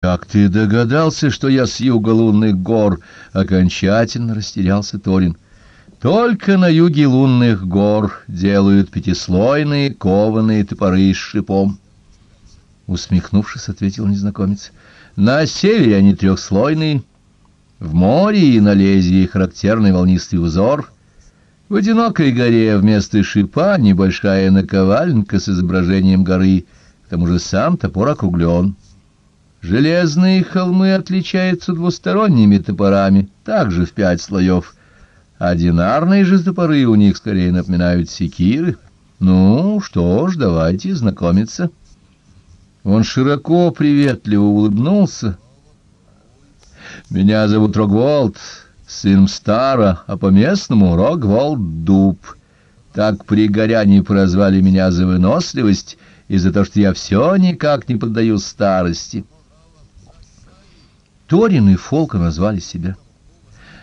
«Как ты догадался, что я с юга лунных гор?» — окончательно растерялся Торин. «Только на юге лунных гор делают пятислойные кованые топоры с шипом». Усмехнувшись, ответил незнакомец. «На севере они трехслойные. В море и на лезвии характерный волнистый узор. В одинокой горе вместо шипа небольшая наковальнка с изображением горы. К тому же сам топор округлен». Железные холмы отличаются двусторонними топорами, также в пять слоев. Одинарные же топоры у них скорее напоминают секиры. Ну, что ж, давайте знакомиться. Он широко, приветливо улыбнулся. Меня зовут Рогволд, сын Стара, а по-местному Рогволд Дуб. Так при горяне прозвали меня за выносливость и за то, что я все никак не поддаю старости. Торин и Фолка назвали себя.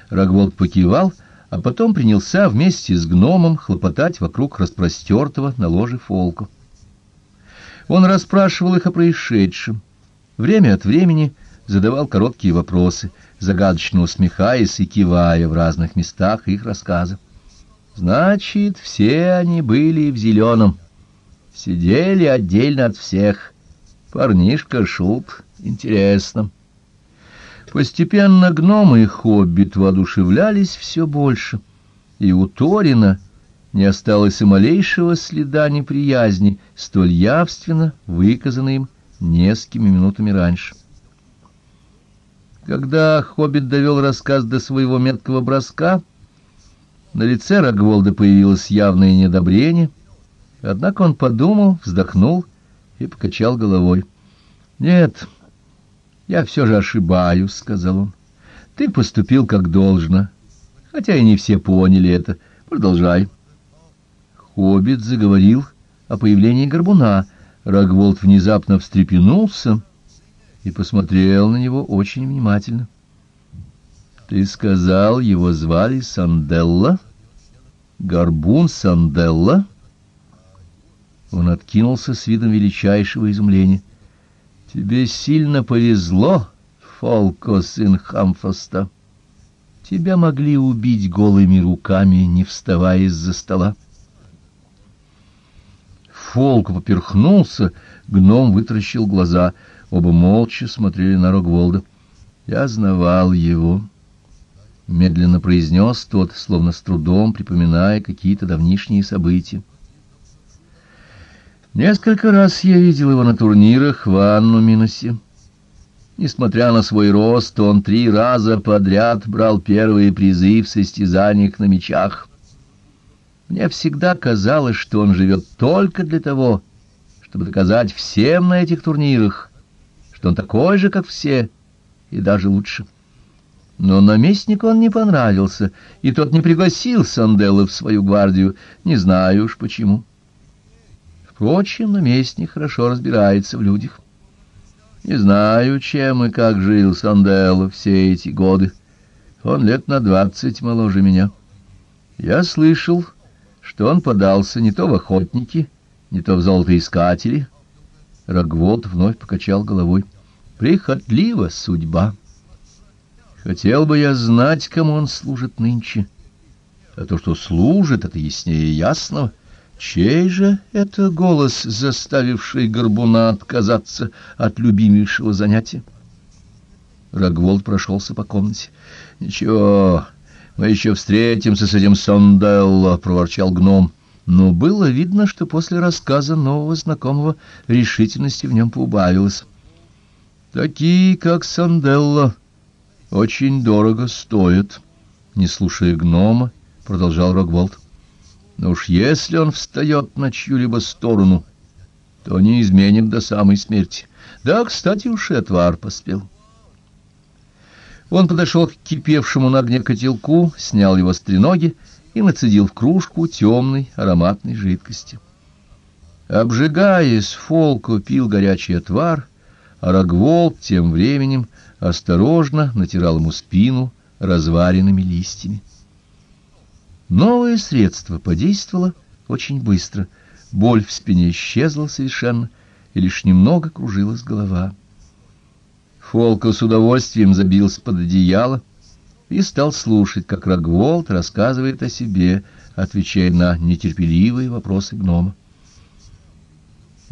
Рогволд покивал, а потом принялся вместе с гномом хлопотать вокруг распростертого на ложе Фолку. Он расспрашивал их о происшедшем. Время от времени задавал короткие вопросы, загадочно усмехаясь и кивая в разных местах их рассказа. Значит, все они были в зеленом. Сидели отдельно от всех. Парнишка шут. Интересно. Постепенно гномы и хоббит воодушевлялись все больше, и у Торина не осталось и малейшего следа неприязни, столь явственно выказанной им несколькими минутами раньше. Когда хоббит довел рассказ до своего меткого броска, на лице Рогволда появилось явное недобрение, однако он подумал, вздохнул и покачал головой. «Нет, «Я все же ошибаюсь», — сказал он. «Ты поступил как должно, хотя и не все поняли это. Продолжай». Хоббит заговорил о появлении горбуна. Рогволд внезапно встрепенулся и посмотрел на него очень внимательно. «Ты сказал, его звали Санделла? Горбун Санделла?» Он откинулся с видом величайшего изумления. Тебе сильно повезло, Фолко, сын Хамфаста. Тебя могли убить голыми руками, не вставая из-за стола. Фолк поперхнулся, гном вытращил глаза. Оба молча смотрели на Рогволда. Я знавал его. Медленно произнес тот, словно с трудом припоминая какие-то давнишние события. Несколько раз я видел его на турнирах в Анну-Минусе. Несмотря на свой рост, он три раза подряд брал первые призы в состязаниях на мечах. Мне всегда казалось, что он живет только для того, чтобы доказать всем на этих турнирах, что он такой же, как все, и даже лучше. Но наместнику он не понравился, и тот не пригласил Санделла в свою гвардию, не знаю уж почему. Впрочем, наместник хорошо разбирается в людях. Не знаю, чем и как жил Санделло все эти годы. Он лет на двадцать моложе меня. Я слышал, что он подался не то в охотники, не то в золотоискатели. Рогволд вновь покачал головой. Прихотлива судьба. Хотел бы я знать, кому он служит нынче. А то, что служит, это яснее ясного — Чей же это голос, заставивший Горбуна отказаться от любимейшего занятия? Рогволд прошелся по комнате. — Ничего, мы еще встретимся с этим Сонделло, — проворчал гном. Но было видно, что после рассказа нового знакомого решительности в нем поубавилось. — Такие, как Сонделло, очень дорого стоят, — не слушая гнома, продолжал Рогволд. — но уж если он встает на чью-либо сторону, то не изменит до самой смерти. Да, кстати, уж и отвар поспел. Он подошел к кипевшему на огне котелку, снял его с треноги и нацедил в кружку темной ароматной жидкости. Обжигаясь, Фолко пил горячий отвар, а Рогволд тем временем осторожно натирал ему спину разваренными листьями. Новое средство подействовало очень быстро. Боль в спине исчезла совершенно, и лишь немного кружилась голова. Фолка с удовольствием забился под одеяло и стал слушать, как Рогволд рассказывает о себе, отвечая на нетерпеливые вопросы гнома.